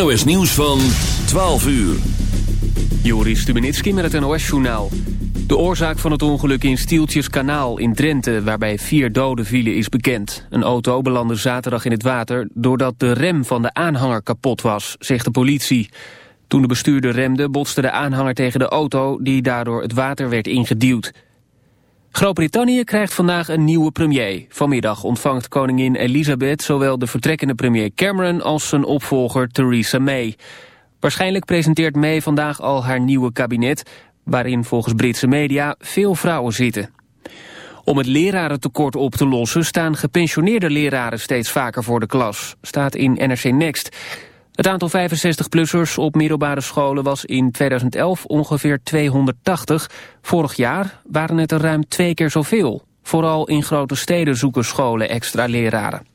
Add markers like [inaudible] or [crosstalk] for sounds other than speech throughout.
NOS Nieuws van 12 uur. Joris Stubenitski met het NOS-journaal. De oorzaak van het ongeluk in Stieltjeskanaal in Drenthe... waarbij vier doden vielen is bekend. Een auto belandde zaterdag in het water... doordat de rem van de aanhanger kapot was, zegt de politie. Toen de bestuurder remde botste de aanhanger tegen de auto... die daardoor het water werd ingeduwd. Groot-Brittannië krijgt vandaag een nieuwe premier. Vanmiddag ontvangt koningin Elisabeth zowel de vertrekkende premier Cameron als zijn opvolger Theresa May. Waarschijnlijk presenteert May vandaag al haar nieuwe kabinet, waarin volgens Britse media veel vrouwen zitten. Om het lerarentekort op te lossen staan gepensioneerde leraren steeds vaker voor de klas, staat in NRC Next. Het aantal 65-plussers op middelbare scholen was in 2011 ongeveer 280. Vorig jaar waren het er ruim twee keer zoveel. Vooral in grote steden zoeken scholen extra leraren.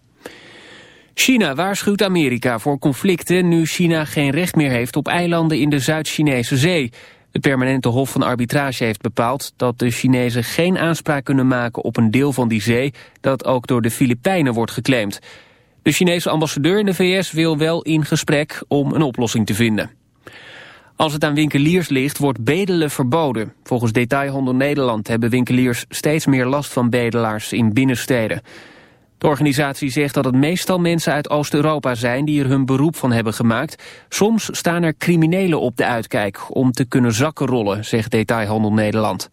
China waarschuwt Amerika voor conflicten nu China geen recht meer heeft op eilanden in de Zuid-Chinese zee. Het permanente hof van arbitrage heeft bepaald dat de Chinezen geen aanspraak kunnen maken op een deel van die zee dat ook door de Filipijnen wordt geclaimd. De Chinese ambassadeur in de VS wil wel in gesprek om een oplossing te vinden. Als het aan winkeliers ligt, wordt bedelen verboden. Volgens Detailhandel Nederland hebben winkeliers steeds meer last van bedelaars in binnensteden. De organisatie zegt dat het meestal mensen uit Oost-Europa zijn die er hun beroep van hebben gemaakt. Soms staan er criminelen op de uitkijk om te kunnen zakken rollen, zegt Detailhandel Nederland.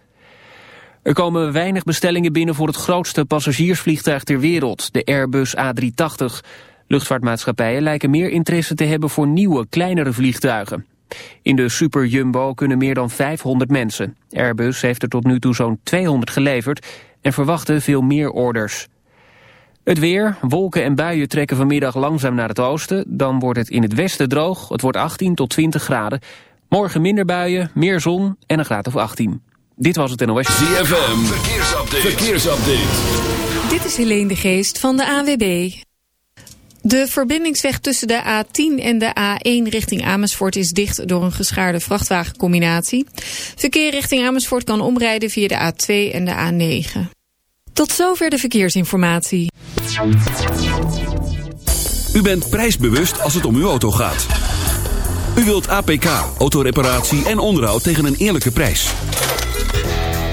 Er komen weinig bestellingen binnen voor het grootste passagiersvliegtuig ter wereld, de Airbus A380. Luchtvaartmaatschappijen lijken meer interesse te hebben voor nieuwe, kleinere vliegtuigen. In de Super Jumbo kunnen meer dan 500 mensen. Airbus heeft er tot nu toe zo'n 200 geleverd en verwachten veel meer orders. Het weer, wolken en buien trekken vanmiddag langzaam naar het oosten. Dan wordt het in het westen droog, het wordt 18 tot 20 graden. Morgen minder buien, meer zon en een graad of 18. Dit was het NOS. ZFM, verkeersupdate. verkeersupdate. Dit is Helene de Geest van de AWB. De verbindingsweg tussen de A10 en de A1 richting Amersfoort is dicht door een geschaarde vrachtwagencombinatie. Verkeer richting Amersfoort kan omrijden via de A2 en de A9. Tot zover de verkeersinformatie. U bent prijsbewust als het om uw auto gaat. U wilt APK, autoreparatie en onderhoud tegen een eerlijke prijs.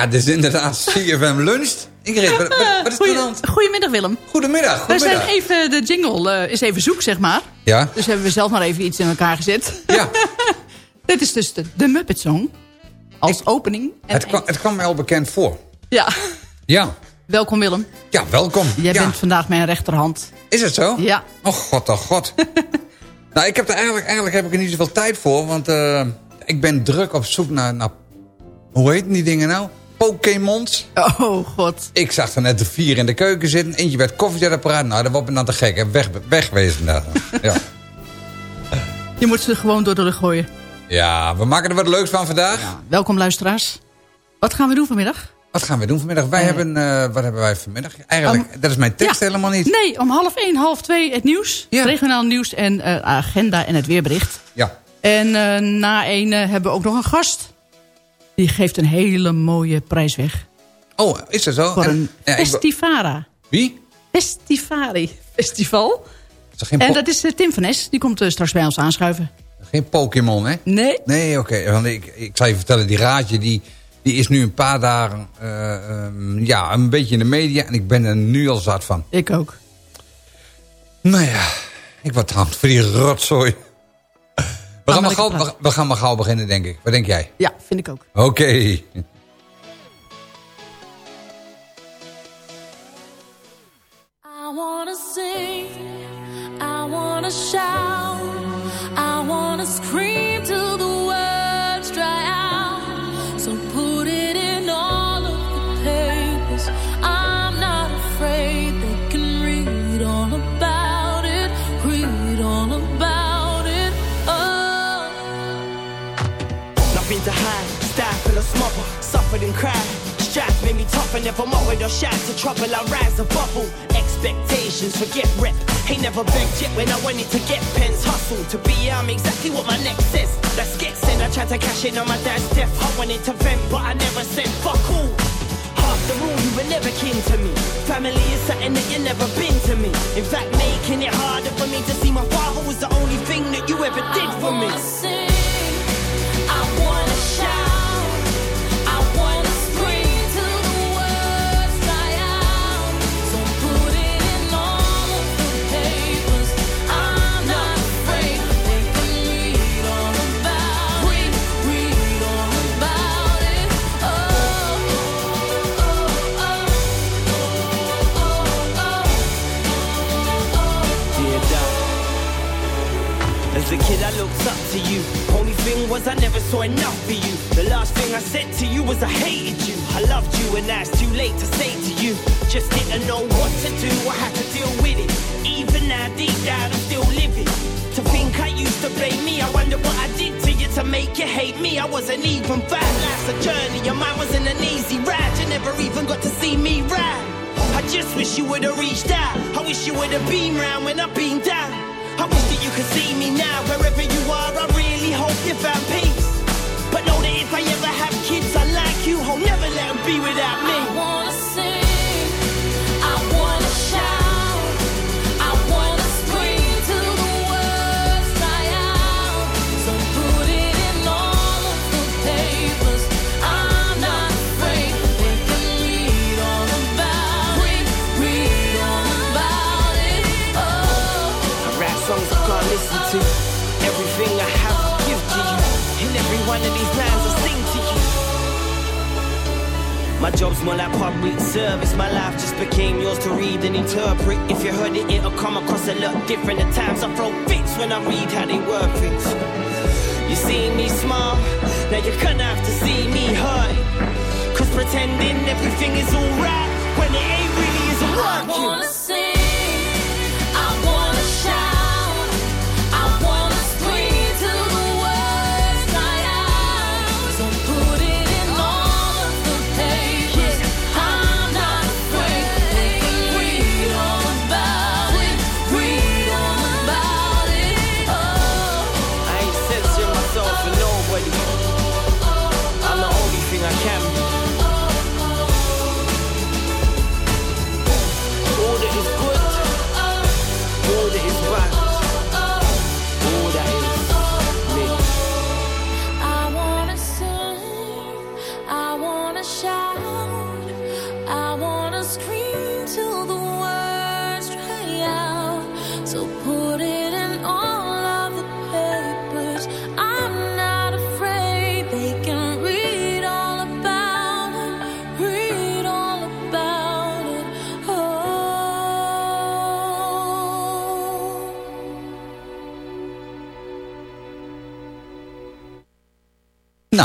Ja, is inderdaad [laughs] CFM Lunch. Ingrid, wat, wat, is er aan hand? Goedemiddag Willem. Goedemiddag, We zijn goedemiddag. even, de jingle eh, is even zoek, zeg maar. Ja, Dus hebben we zelf maar even iets in elkaar gezet. ja. [laughs] Dit is dus de, de Muppet Song. Als opening. En Het, kwam, het kwam mij al bekend voor. Ja, Ja, welkom Willem. ja welkom. Jij ja. bent vandaag mijn rechterhand. Is het zo? Ja. Oh god, oh god. [laughs] nou, ik heb er eigenlijk, eigenlijk heb ik er niet zoveel tijd voor, want eh, ik ben druk op zoek naar, naar... Hoe heten die dingen nou? Pokémons. Oh, god. Ik zag er net de vier in de keuken zitten. Eentje werd koffiezetapparaat. Nou, dat wordt me dan te gek. hè. Weg, wegwezen daar. [laughs] ja. Je moet ze gewoon door de lucht gooien. ja, we maken er wat leuks van vandaag. Welkom luisteraars. Wat gaan we doen vanmiddag? Wat gaan we doen vanmiddag? Wij Eh. hebben... eh, wat hebben wij vanmiddag? Eigenlijk, dat is mijn tekst Ja. helemaal niet. Nee, om half één, half twee het nieuws. Ja. Regionaal nieuws en eh, agenda en het weerbericht. Ja. En na één hebben we ook nog een gast. Die geeft een hele mooie prijs weg. Oh, is dat zo? Voor En- een ja, Festivara. Wie? Festivari Festival. Is geen, En dat is eh, Tim van Es. Die komt eh, straks bij ons aanschuiven. geen Pokémon, hè? Nee. Nee, oké. Want ik, ik zal je vertellen, die raadje die, die is nu een paar dagen eh, ehm, ja, een beetje in de media. En ik ben er nu al zat van. Ik ook. Nou ja, ik word hand voor die rotzooi. We gaan, maar gauw, we, gaan maar gauw beginnen, denk ik. Wat denk jij? Ja, vind ik ook. Oké. Sing, I wanna shout, I wanna scream till the suffered and cried. Strife made me tougher, never mocked or shy to trouble. I rise above all expectations, forget rep. Ain't never begged yet when I wanted to get pens. Hustle to be, I'm exactly what my next says. Let's get sent. I tried to cash in on my dad's death. I wanted to vent, but I never said fuck all. After all, you were never kin to me. Family is something that you never been to me. In fact, making it harder for me to see my father was the only thing that you ever did for me. I wanna sing, I wanna shout, As a kid, I looked up to you. Only thing was, I never saw enough for you. The last thing I said to you was, I hated you. I loved you, and it's too late to say to you. Just didn't know what to do, I had to deal with it. Even now, deep down, I'm still living. To think I used to blame me, I wonder what I did to you to make you hate me. I wasn't even bad. Life's a journey, and mine wasn't an easy ride. You never even got to see me ride. I just wish you would've reached out. I wish you would've been round when I've been down. I wish that you could see me now, wherever you are. I really hope you found peace. But know that if I ever have kids, I like you. I'll never let them be without me. My job's more like public service. My life just became yours to read and interpret. If you heard it, it'll come across a lot different. At times I throw fits when I read how they word things. You see me smile, now you're gonna have to see me hurt. Cause pretending everything is alright when it ain't really isn't.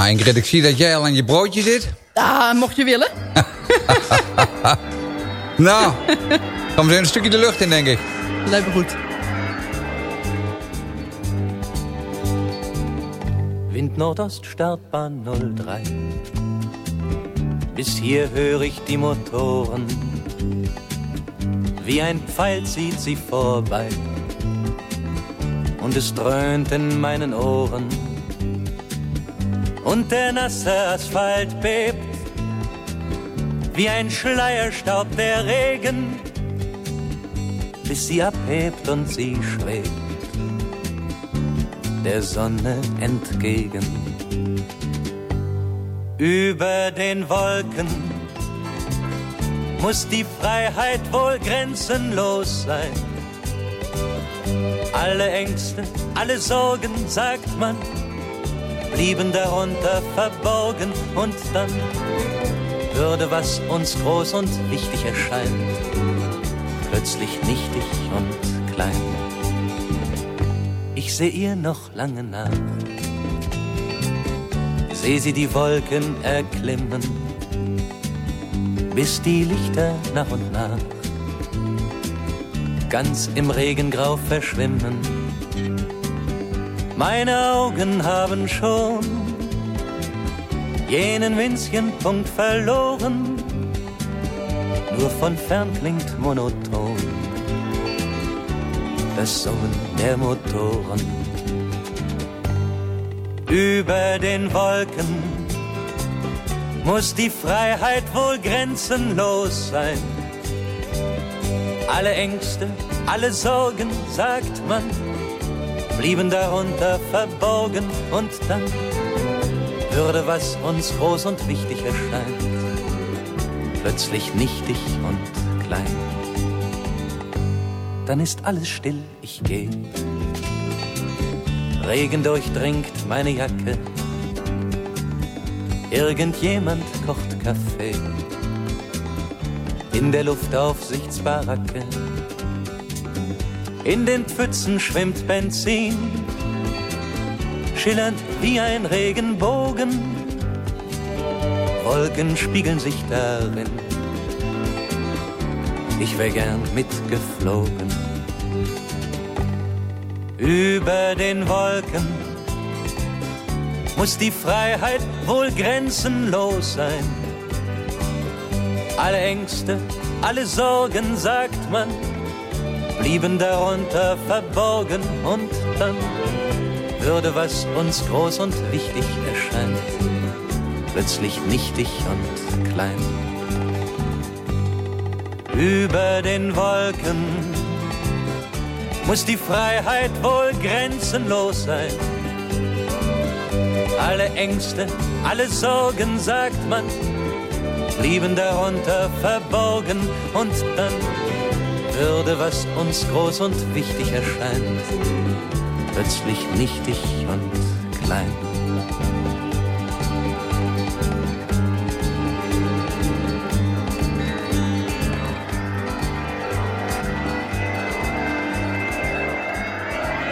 Nou Ingrid, ik zie dat jij al aan je broodje zit. Ah, mocht je willen. [laughs] Nou, we zo een stukje de lucht in, denk ik. Lijkt me goed. Wind Nordost, Startbahn 03. Bis hier höre ich die Motoren. Wie ein Pfeil zieht sie vorbei. Und es dröhnt in meinen Ohren. Und der nasse Asphalt bebt. Wie ein Schleierstaub der Regen. Bis sie abhebt und sie schwebt der Sonne entgegen. Über den Wolken muss die Freiheit wohl grenzenlos sein. Alle Ängste, alle Sorgen, sagt man, blieben darunter verborgen und dann würde, was uns groß und wichtig erscheint, plötzlich nichtig und klein ich seh ihr noch lange nach. Seh sie die Wolken erklimmen, bis die Lichter nach und nach ganz im Regengrau verschwimmen. Meine Augen haben schon jenen winzigen Punkt verloren, nur von fern klingt monoton das Summen der Motoren. Über den Wolken muss die Freiheit wohl grenzenlos sein. Alle Ängste, alle Sorgen, sagt man, blieben darunter verborgen und dann würde, was uns groß und wichtig erscheint, plötzlich nichtig und klein dann ist alles still, ich geh. Regen durchdringt meine Jacke, irgendjemand kocht Kaffee. In der Luftaufsichtsbaracke, in den Pfützen schwimmt Benzin, schillernd wie ein Regenbogen. Wolken spiegeln sich darin ich wär gern mitgeflogen. Über den Wolken muss die Freiheit wohl grenzenlos sein. Alle Ängste, alle Sorgen, sagt man, blieben darunter verborgen und dann würde, was uns groß und wichtig erscheint, plötzlich nichtig und klein über den Wolken muss die Freiheit wohl grenzenlos sein. Alle Ängste, alle Sorgen, sagt man, blieben darunter verborgen und dann würde, was uns groß und wichtig erscheint, plötzlich nichtig und klein.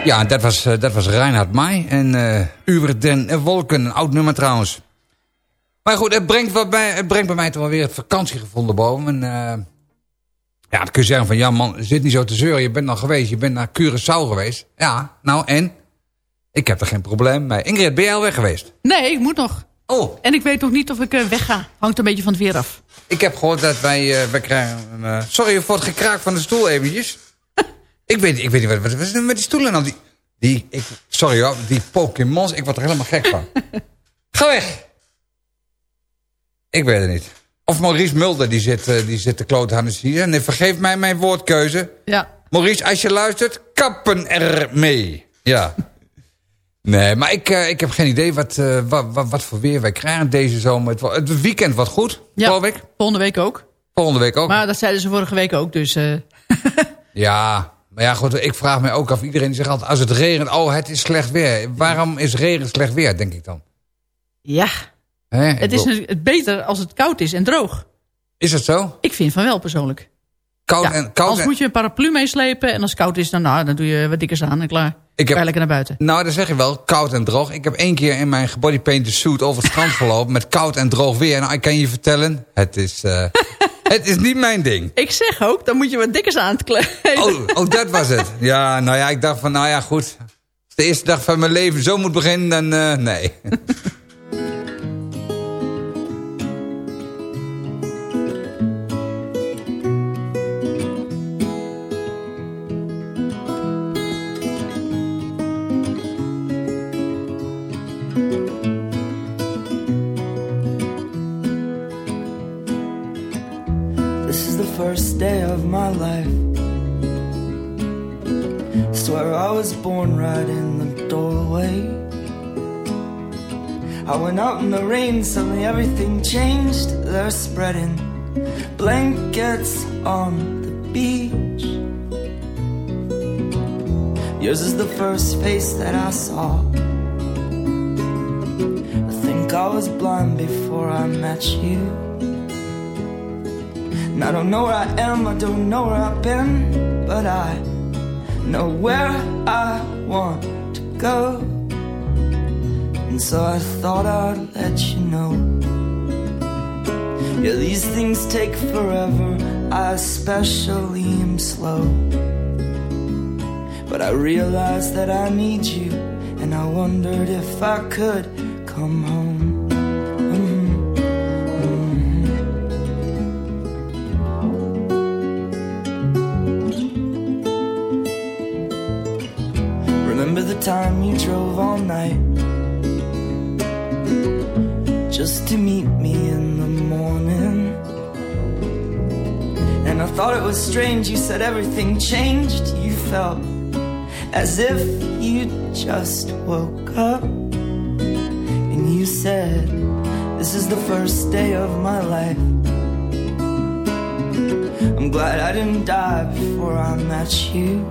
Ja, dat was, uh, dat was Reinhard Mai en uh, Uber den Wolken. Een oud nummer trouwens. Maar goed, het brengt, wat bij, het brengt bij mij toch wel weer het vakantiegevoel erboven. En, uh, ja, dan kun je zeggen van, ja man, zit niet zo te zeuren. Je bent nog geweest, je bent naar Curaçao geweest. Ja, nou en? Ik heb er geen probleem mee. Ingrid, ben jij al weg geweest? Nee, ik moet nog. Oh. En ik weet nog niet of ik wegga. Hangt een beetje van het weer af. Ik heb gehoord dat wij, wij krijgen... sorry voor het gekraak van de stoel eventjes. [laughs] Ik weet, ik weet niet, wat, wat, is er met die stoelen nou? Die, die, ik, sorry hoor, die Pokémons, ik word er helemaal gek van. [laughs] Ga weg! Ik weet het niet. Of Maurice Mulder, die zit, uh, die zit te kloten aan de hier. En vergeef mij mijn woordkeuze. Ja. Maurice, als je luistert, kappen er mee. Ja. [laughs] Nee, maar ik, uh, ik heb geen idee wat, uh, wat, wat, wat, voor weer wij krijgen deze zomer. Het, het weekend wat goed, ja, geloof ik. Volgende week ook. Volgende week ook. Maar dat zeiden ze vorige week ook, dus... [laughs] ja, maar ja, goed, ik vraag me ook af. Iedereen zegt altijd, als het regent, oh, het is slecht weer. Waarom is regen slecht weer, denk ik dan? Ja, He, het is beter als het koud is en droog. Is het zo? Ik vind van wel, persoonlijk. Koud Ja, en, koud Anders en- moet je een paraplu meeslepen. En als het koud is, dan, nou, dan doe je wat dikkers aan en klaar. Ik heb- lekker naar buiten. Nou, dat zeg je wel, koud en droog. Ik heb één keer in mijn gebodypainted suit over het strand gelopen... met koud en droog weer. Nou, ik kan je vertellen, het is, eh, [laughs] het is niet mijn ding. Ik zeg ook, dan moet je wat dikkers aan het kleden. Oh, oh, dat was het. Ja, nou ja, ik dacht van, nou ja, goed. Als de eerste dag van mijn leven zo moet beginnen, dan eh, nee. My life. Swear I was born right in the doorway. I went out in the rain, suddenly everything changed. They're spreading blankets on the beach. Yours is the first face that I saw. I think I was blind before I met you. I don't know where I am, I don't know where I've been, but I know where I want to go. And so I thought I'd let you know. Yeah, these things take forever, I especially am slow. But I realized that I need you, and I wondered if I could come home. Thought it was strange, you said everything changed. You felt as if you just woke up. And you said, This is the first day of my life. I'm glad I didn't die before I met you.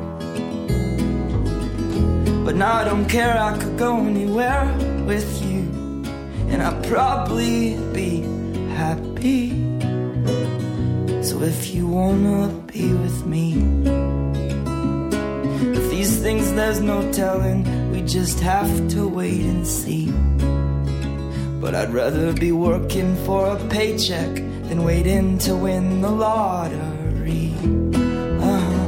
But now I don't care, I could go anywhere with you. And I'd probably be happy. If you wanna be with me, if these things there's no telling, we just have to wait and see. But I'd rather be working for a paycheck than waiting to win the lottery. Uh-huh.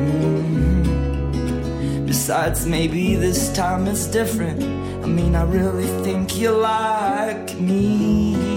Mhm. Besides, maybe this time it's different. I mean, I really think you like me.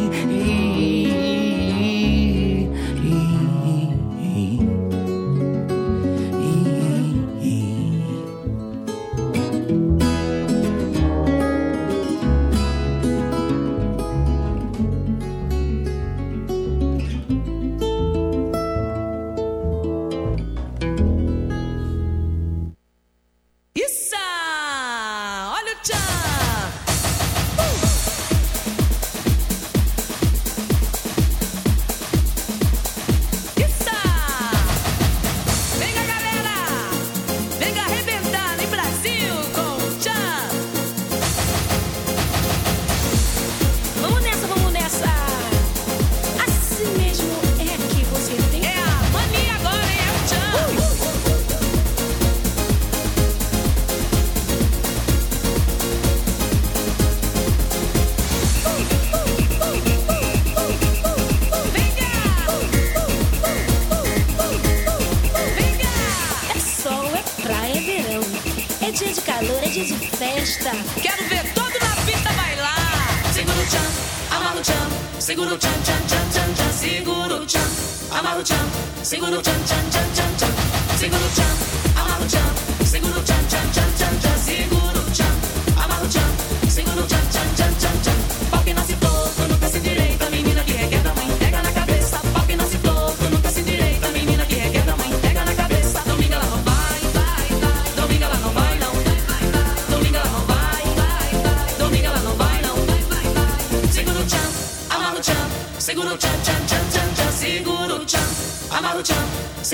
Festa. Quero ver todo na pista bailar. Segura o tchan, amarra o tchan. Segura o tchan, tchan, tchan, tchan, tchan. Segura o tchan, amarra o tchan. Segura o tchan, tchan, tchan, tchan, tchan. Segura o tchan, amarra o tchan. Segura tchan, tchan, tchan,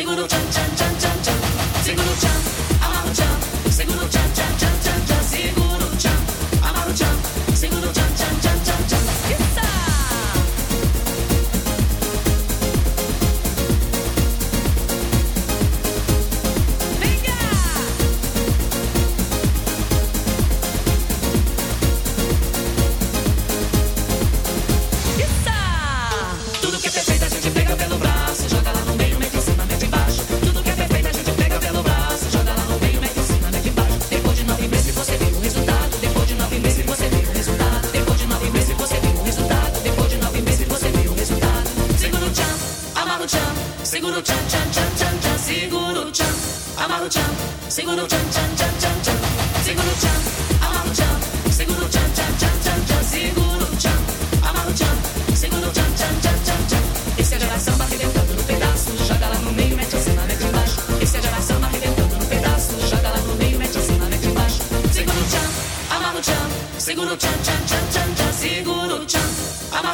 tchan. Segura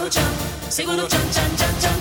amarra o chão, segura o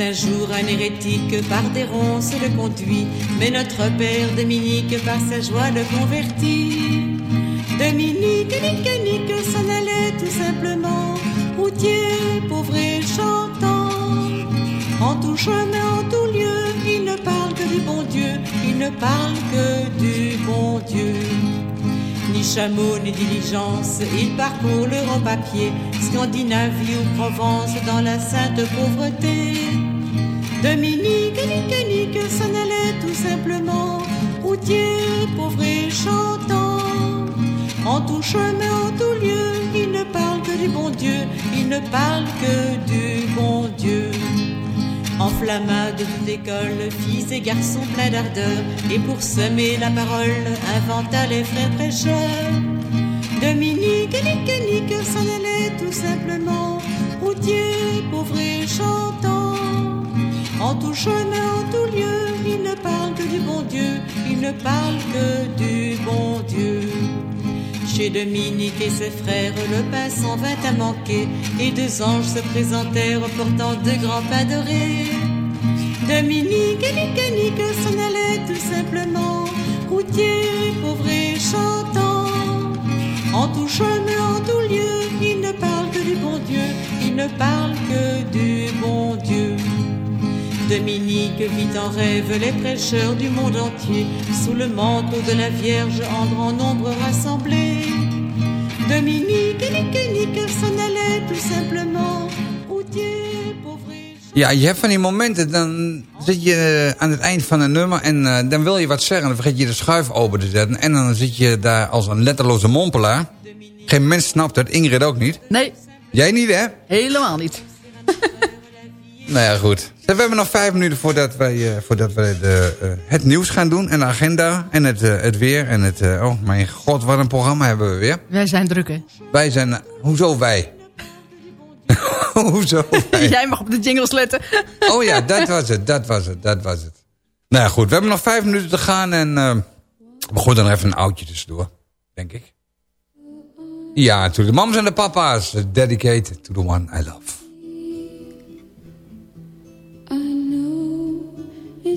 Certains jours, un hérétique par des ronces le conduit, mais notre père Dominique par sa joie le convertit. Dominique, nique, nique, s'en allait tout simplement, routier, pauvre et chantant. En tout chemin, en tout lieu, il ne parle que du bon Dieu, il ne parle que du bon Dieu. Ni chameau, ni diligence, il parcourt l'Europe à pied, Scandinavie ou Provence, dans la sainte pauvreté. Dominique, nique, nique, s'en allait tout simplement, routier, pauvre et chantant. En tout chemin, en tout lieu, il ne parle que du bon Dieu, il ne parle que du bon Dieu. Enflamma de toute école, fils et garçons pleins d'ardeur, et pour semer la parole, inventa les frères prêcheurs. Dominique, nique, nique, s'en allait tout simplement, routier, pauvre et chantant. En tout chemin, en tout lieu, il ne parle que du bon Dieu, il ne parle que du bon Dieu. Dominique et ses frères, le pain s'en vint à manquer, et deux anges se présentèrent portant deux grands pains dorés. Dominique, nique, nique, s'en allait tout simplement, routier, pauvre et chantant. En tout chemin, en tout lieu, il ne parle que du bon Dieu, il ne parle que du bon Dieu. Dominique vit en rêve les prêcheurs du monde entier, sous le manteau de la Vierge en grand nombre rassemblés. Dominique, nique, nique, s'en allait tout simplement, routier, pauvre et Ja, je hebt van die momenten, dan zit je eh, aan het eind van een nummer... en eh, dan wil je wat zeggen, dan vergeet je de schuif open te zetten... en dan zit je daar als een letterloze mompelaar. Geen mens snapt het, Ingrid ook niet. Nee, Jij niet, hè? helemaal niet. Nou ja, goed. We hebben nog vijf minuten voordat wij, eh, voordat wij de, eh, het nieuws gaan doen... en de agenda en het, eh, het weer en het... oh, mijn god, wat een programma hebben we weer. Wij zijn druk, hè? Wij zijn... hoezo wij? [laughs] hoezo wij? Jij mag op de jingles letten. [laughs] Oh ja, dat was het, dat was het, dat was het. Nou ja, goed, we hebben nog vijf minuten te gaan en we gooien dan even een oudje tussendoor, denk ik. Ja, to de mams en de papa's, dedicated to the one I love.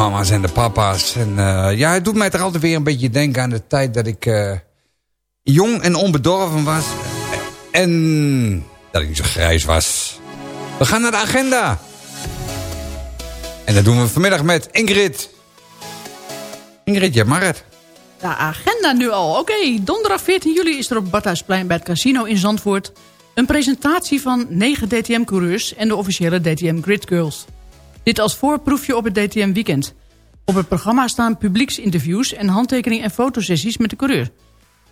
mama's en de papa's. En eh, ja, het doet mij toch altijd weer een beetje denken aan de tijd dat ik eh, jong en onbedorven was. En dat ik niet zo grijs was. We gaan naar de agenda. En dat doen we vanmiddag met Ingrid. Ingrid, je het. De agenda nu al. Oké, donderdag 14 juli is er op Badhuisplein bij het casino in Zandvoort... een presentatie van 9 DTM-coureurs en de officiële DTM Grid Girls. Dit als voorproefje op het DTM-weekend. Op het programma staan publieksinterviews en handtekening- en fotosessies met de coureur.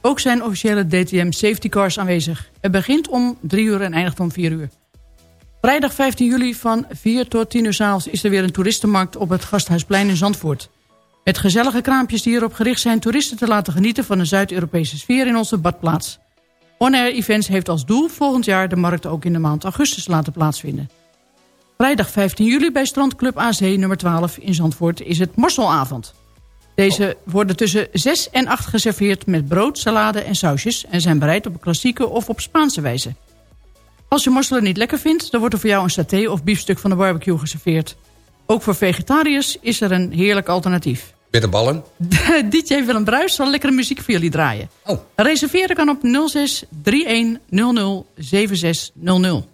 Ook zijn officiële DTM safety cars aanwezig. Het begint om 3 uur en eindigt om 4 uur. Vrijdag 15 juli van 4 tot 10 uur 's avonds is er weer een toeristenmarkt op het Gasthuisplein in Zandvoort. Met gezellige kraampjes die erop gericht zijn toeristen te laten genieten van een Zuid-Europese sfeer in onze badplaats. On Air Events heeft als doel volgend jaar de markt ook in de maand augustus laten plaatsvinden. Vrijdag 15 juli bij Strandclub AC nummer 12 in Zandvoort is het morselavond. Deze worden tussen 6 en 8 geserveerd met brood, salade en sausjes... en zijn bereid op klassieke of op Spaanse wijze. Als je mosselen niet lekker vindt, dan wordt er voor jou een saté of biefstuk van de barbecue geserveerd. Ook voor vegetariërs is er een heerlijk alternatief. Bitterballen. [laughs] DJ Willem Bruis zal lekkere muziek voor jullie draaien. Oh. Reserveren kan op 06 31 00 7600.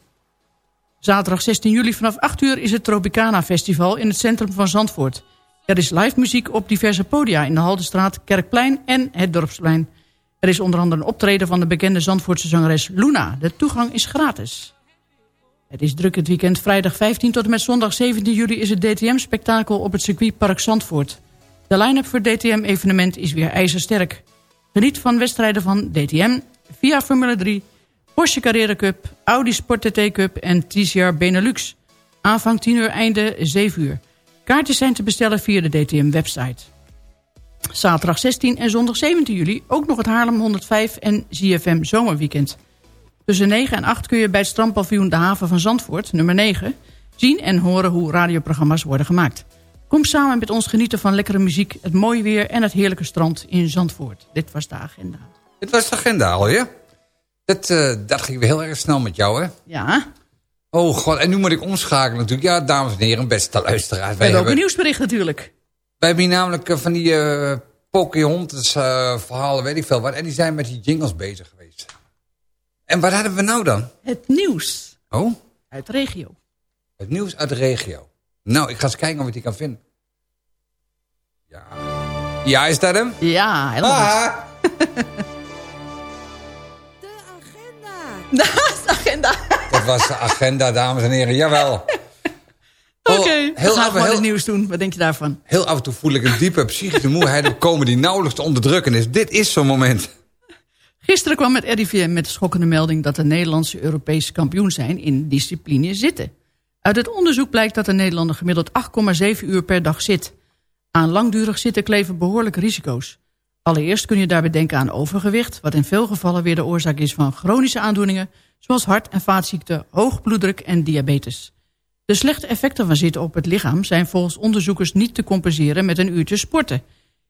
Zaterdag 16 juli vanaf 8 uur is het Tropicana Festival in het centrum van Zandvoort. Er is live muziek op diverse podia in de Haldenstraat, Kerkplein en het Dorpsplein. Er is onder andere een optreden van de bekende Zandvoortse zangeres Luna. De toegang is gratis. Het is druk het weekend. Vrijdag 15 tot en met zondag 17 juli is het DTM-spektakel op het circuitpark Zandvoort. De line-up voor DTM-evenement is weer ijzersterk. Geniet van wedstrijden van DTM, via Formule 3, Porsche Carrera Cup, Audi Sport TT Cup en TCR Benelux. Aanvang 10 uur, einde 7 uur. Kaartjes zijn te bestellen via de DTM-website. Zaterdag 16 en zondag 17 juli ook nog het Haarlem 105 en ZFM Zomerweekend. Tussen 9 en 8 kun je bij het strandpaviljoen De Haven van Zandvoort, nummer 9... zien en horen hoe radioprogramma's worden gemaakt. Kom samen met ons genieten van lekkere muziek, het mooie weer... en het heerlijke strand in Zandvoort. Dit was de agenda. Dit was de agenda al, ja? Dat, eh, dat ging weer heel erg snel met jou, hè? Ja, Oh god, en nu moet ik omschakelen natuurlijk. Ja, dames en heren, beste luisteraars. we hebben ook een nieuwsbericht natuurlijk. Wij hebben hier namelijk eh, van die eh Pocahontas verhalen, weet ik veel wat. En die zijn met die jingles bezig geweest. En wat hadden we nou dan? Het nieuws Oh, uit de regio. het nieuws uit de regio. Nou, ik ga eens kijken of ik die kan vinden. Ja, ja is dat hem? Ja, helemaal [laughs] Goed. de agenda. dat was de agenda, dames en heren. Jawel. [laughs] Oké, Oh, we heel, gaan gewoon heel, het nieuws doen. Wat denk je daarvan? heel af en toe voel ik een diepe psychische moeheid opkomen... die nauwelijks te onderdrukken is. Dit is zo'n moment. Gisteren kwam het RIVM met de schokkende melding... dat de Nederlandse Europese kampioen zijn in discipline zitten. Uit het onderzoek blijkt dat de Nederlander gemiddeld 8,7 uur per dag zit. Aan langdurig zitten kleven behoorlijke risico's. Allereerst kun je daarbij denken aan overgewicht... wat in veel gevallen weer de oorzaak is van chronische aandoeningen... zoals hart- en vaatziekten, hoog bloeddruk en diabetes. De slechte effecten van zitten op het lichaam... zijn volgens onderzoekers niet te compenseren met een uurtje sporten.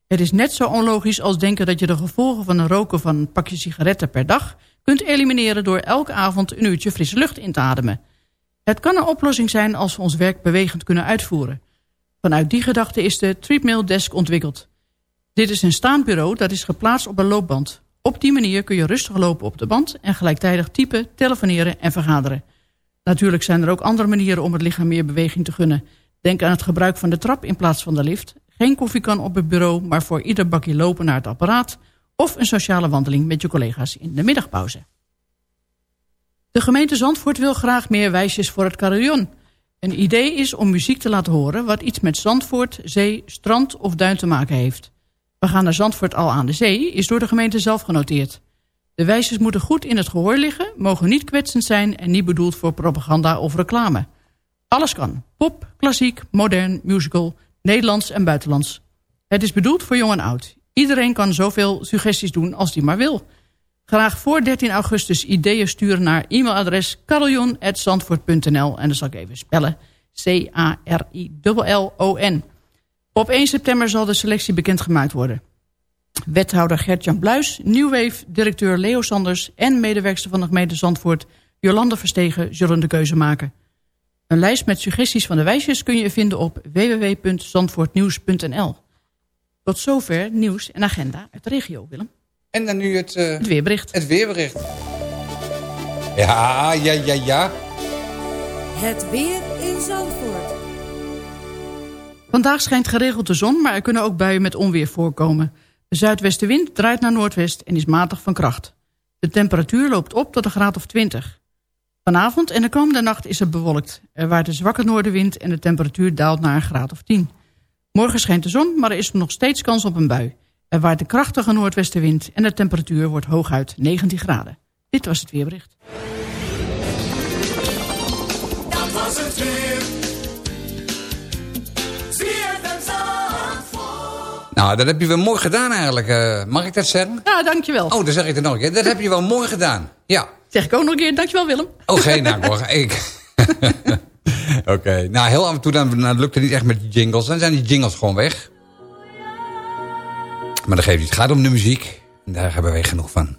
Het is net zo onlogisch als denken dat je de gevolgen van een roken van een pakje sigaretten per dag... kunt elimineren door elke avond een uurtje frisse lucht in te ademen. Het kan een oplossing zijn als we ons werk bewegend kunnen uitvoeren. Vanuit die gedachte is de Treadmill Desk ontwikkeld... Dit is een staand bureau dat is geplaatst op een loopband. Op die manier kun je rustig lopen op de band... en gelijktijdig typen, telefoneren en vergaderen. Natuurlijk zijn er ook andere manieren om het lichaam meer beweging te gunnen. Denk aan het gebruik van de trap in plaats van de lift. Geen koffiekan op het bureau, maar voor ieder bakje lopen naar het apparaat... of een sociale wandeling met je collega's in de middagpauze. De gemeente Zandvoort wil graag meer wijsjes voor het carillon. Een idee is om muziek te laten horen... wat iets met Zandvoort, zee, strand of duin te maken heeft... We gaan naar Zandvoort al aan de zee is door de gemeente zelf genoteerd. De wijzers moeten goed in het gehoor liggen, mogen niet kwetsend zijn... en niet bedoeld voor propaganda of reclame. Alles kan. Pop, klassiek, modern, musical, Nederlands en buitenlands. Het is bedoeld voor jong en oud. Iedereen kan zoveel suggesties doen als hij maar wil. Graag voor 13 augustus ideeën sturen naar e-mailadres carillon.zandvoort.nl en dan zal ik even spellen. C-A-R-I-L-L-O-N. Op 1 september zal de selectie bekendgemaakt worden. Wethouder Gert-Jan Bluis, Nieuwweef-directeur Leo Sanders... en medewerkster van de gemeente Zandvoort, Jolande Verstegen... zullen de keuze maken. Een lijst met suggesties van de wijsjes kun je vinden op www.zandvoortnieuws.nl. Tot zover nieuws en agenda uit de regio, Willem. En dan nu het... het weerbericht. Het weerbericht. Ja, ja, ja, ja. Het weer in Zandvoort. Vandaag schijnt geregeld de zon, maar er kunnen ook buien met onweer voorkomen. De zuidwestenwind draait naar noordwest en is matig van kracht. De temperatuur loopt op tot een graad of 20. Vanavond en de komende nacht is het bewolkt. Er waait een zwakke noordenwind en de temperatuur daalt naar een graad of 10. Morgen schijnt de zon, maar er is nog steeds kans op een bui. Er waait een krachtige noordwestenwind en de temperatuur wordt hooguit 19 graden. Dit was het weerbericht. Nou, dat heb je wel mooi gedaan eigenlijk. Uh, mag ik dat zeggen? Ja, dankjewel. Oh, dan zeg ik het nog een keer. Dat heb je wel mooi gedaan. Ja. Zeg ik ook nog een keer. Dankjewel, Willem. [laughs] [laughs] Oké, okay, nou, ik... Oké, okay. nou heel af en toe dan, dan lukt het niet echt met die jingles. Dan zijn die jingles gewoon weg. Maar dat geeft niet. Het gaat om de muziek. En daar hebben wij genoeg van.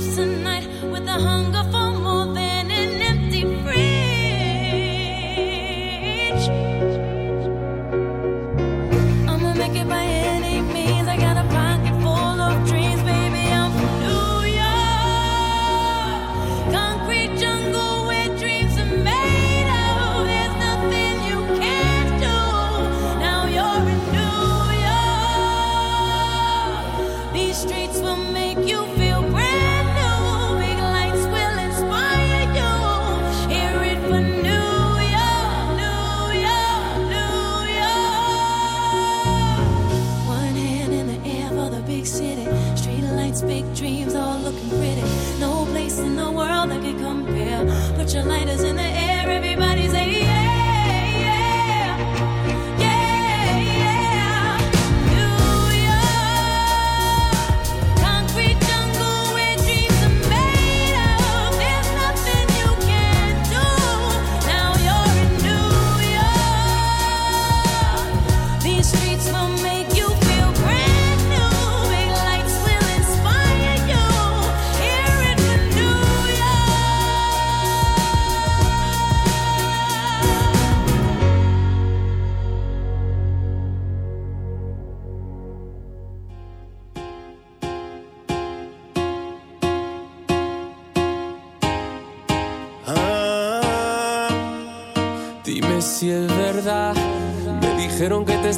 tonight with a hunger for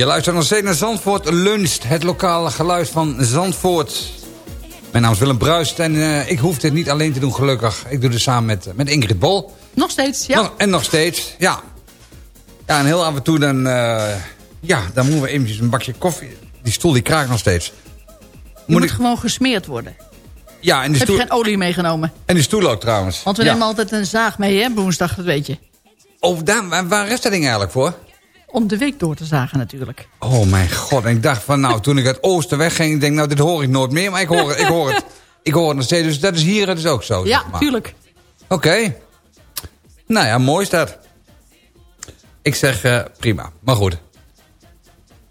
Je luistert nog steeds naar Zandvoort Luncht, het lokale geluid van Zandvoort. Mijn naam is Willem Bruist en eh, ik hoef dit niet alleen te doen, gelukkig. Ik doe dit samen met, met Ingrid Bol. Nog steeds, ja. Nog- en nog steeds, ja. Ja, en heel af en toe dan, eh, ja, dan moeten we eventjes een bakje koffie... Die stoel die kraakt nog steeds. Moet gewoon gesmeerd worden. Ja, en die Heb je stoel, geen olie meegenomen? en die stoel ook trouwens. Want we ja. nemen altijd een zaag mee, hè, woensdag, dat weet je. Oh, daar, waar- waar is dat ding eigenlijk voor? Om de week door te zagen natuurlijk. Oh mijn god, en ik dacht van nou, toen ik uit Oosten wegging... ik denk nou, dit hoor ik nooit meer, maar ik hoor het, ik hoor het, ik hoor het nog steeds. Dus dat is hier dus ook zo, Ja, zeg maar. tuurlijk. Oké. Nou ja, mooi is dat. Ik zeg eh, prima, maar goed.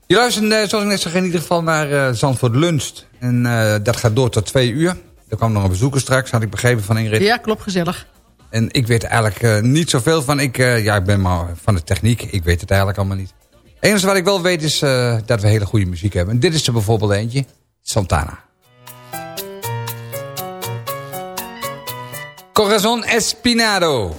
Je luistert, eh, zoals ik net zeg, in ieder geval naar eh, Zandvoort Lunst. En dat gaat door tot twee uur. Er kwam nog een bezoeker straks, had ik begrepen van Ingrid. Ja, klopt, gezellig. En ik weet eigenlijk eh, niet zoveel van. Ik, eh, ja, ik ben maar van de techniek. Ik weet het eigenlijk allemaal niet. Het enige wat ik wel weet is eh, dat we hele goede muziek hebben. En dit is er bijvoorbeeld eentje. Santana. Corazon Espinado.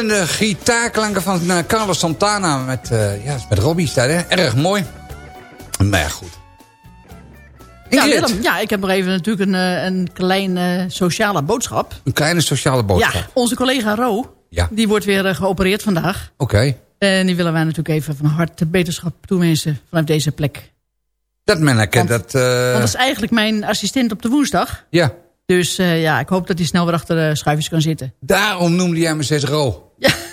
Jubelende gitaarklanken van eh, Carlos Santana met, eh, ja, met Robbie staat, hè? Erg mooi. Maar ja, goed. Ja. Willem, ja, ik heb nog even natuurlijk een, eh, een kleine sociale boodschap. Een kleine sociale boodschap. Ja, onze collega Ro, Ja. die wordt weer eh, geopereerd vandaag. Oké. En die willen wij natuurlijk even van harte beterschap toewensen vanaf deze plek. Dat manneke, dat... eh, Want dat is eigenlijk mijn assistent op de woensdag. Ja. Dus eh, ja, ik hoop dat hij snel weer achter de schuifjes kan zitten. Daarom noemde jij me steeds Ro.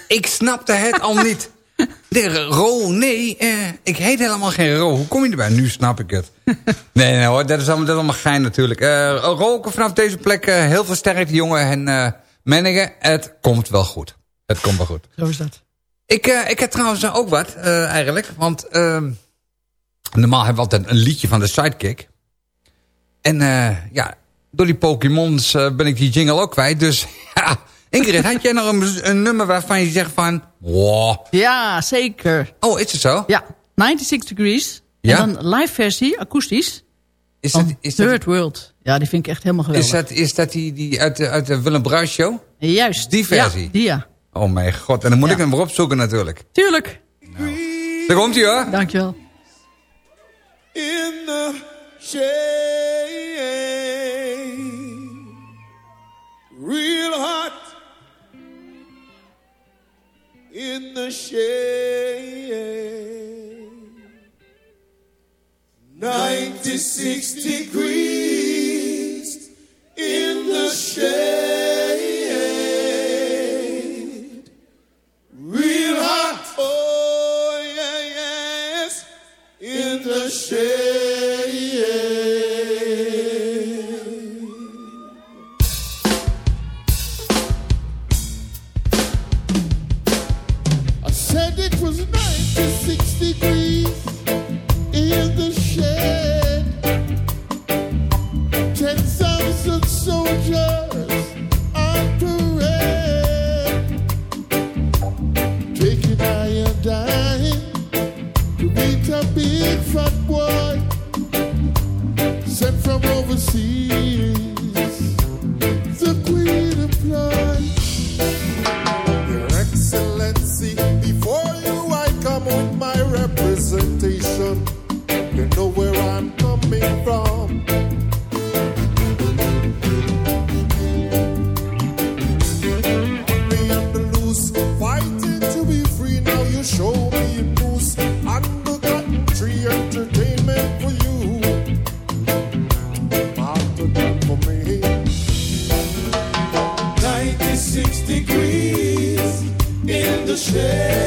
Ik snapte het al niet. De Ro, nee, eh, ik heet helemaal geen Ro. Hoe kom je erbij? Nu snap ik het. nee, nee hoor, dat is allemaal, dat is allemaal gein natuurlijk. Ro, vanaf deze plek eh, heel veel sterkte, jongen. En Menneke, het komt wel goed. Het komt wel goed. Zo is dat. Ik, ik heb trouwens ook wat, eigenlijk. Want ehm, normaal hebben we altijd een liedje van de Sidekick. En ja, door die Pokémons ben ik die jingle ook kwijt. Dus [laughs] ja, Ingrid, had jij nog een, een nummer waarvan je zegt van... Wow. Ja, zeker. Oh, is het zo? Ja, 96 Degrees. Ja? En dan live versie, akoestisch. Is dat, is dat, Third World. Ja, die vind ik echt helemaal geweldig. is dat, is dat die, die uit, de, uit de Willem Bruis show? Juist. Die versie? Ja, die ja. Oh mijn god, en dan moet Ja. ik hem weer opzoeken natuurlijk. Tuurlijk. Daar komt hij hoor. Dankjewel. in the shade. In the shade. 96 degrees in the shade. see. In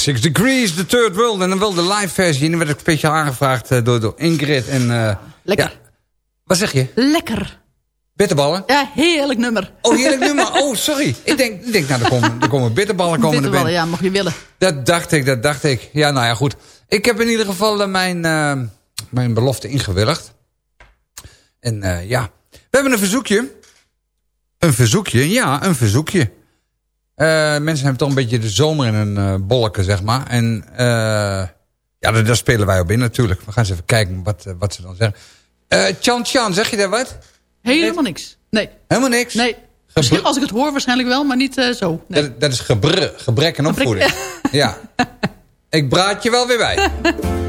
96 Degrees, The Third World. En dan wel de live versie. En die werd ook speciaal aangevraagd eh, door, door Ingrid. En, eh, Lekker. ja. Wat zeg je? Lekker. Bitterballen? Ja, heerlijk nummer. Oh, heerlijk nummer. Oh, sorry. Ik denk, ik denk nou, er komen, er komen bitterballen komen Bitterballen, ja, mag je willen. Dat dacht ik, dat dacht ik. Ja, nou ja, goed. Ik heb in ieder geval eh, mijn, mijn belofte ingewilligd. En ja, we hebben een verzoekje. Een verzoekje, ja, een verzoekje. Eh, mensen hebben toch een beetje de zomer in hun eh bolken, zeg maar. En eh, ja, daar, daar spelen wij op in natuurlijk. We gaan eens even kijken wat, wat ze dan zeggen. Chan Chan, zeg je daar wat? Helemaal niks. Nee. Helemaal niks? Nee. Misschien als ik het hoor waarschijnlijk wel, maar niet zo. Nee. Dat, dat is gebrek, gebrek aan opvoeding. [laughs] Ja. Ik braad je wel weer bij. [laughs]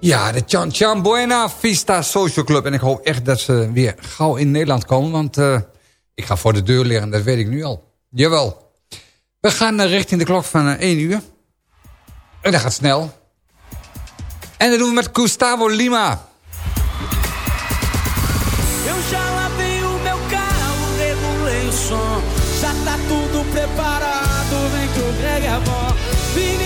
Ja, de Chan Chan Buena Vista Social Club. En ik hoop echt dat ze weer gauw in Nederland komen. Want eh, ik ga voor de deur liggen, dat weet ik nu al. Jawel. We gaan eh, richting de klok van eh, 1 uur. En dat gaat snel. En dat doen we met Gustavo Lima. Já tá tudo preparado, vem que.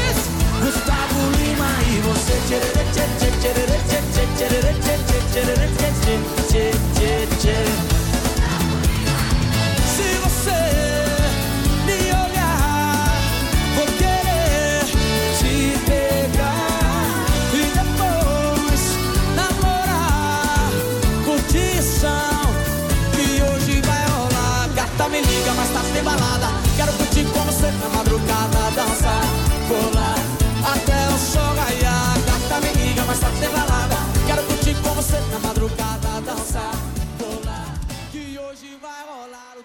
tchê Se você me olhar, vou querer te pegar e depois namorar, curtição que hoje vai rolar. Gata me liga, mas tarde tem balada.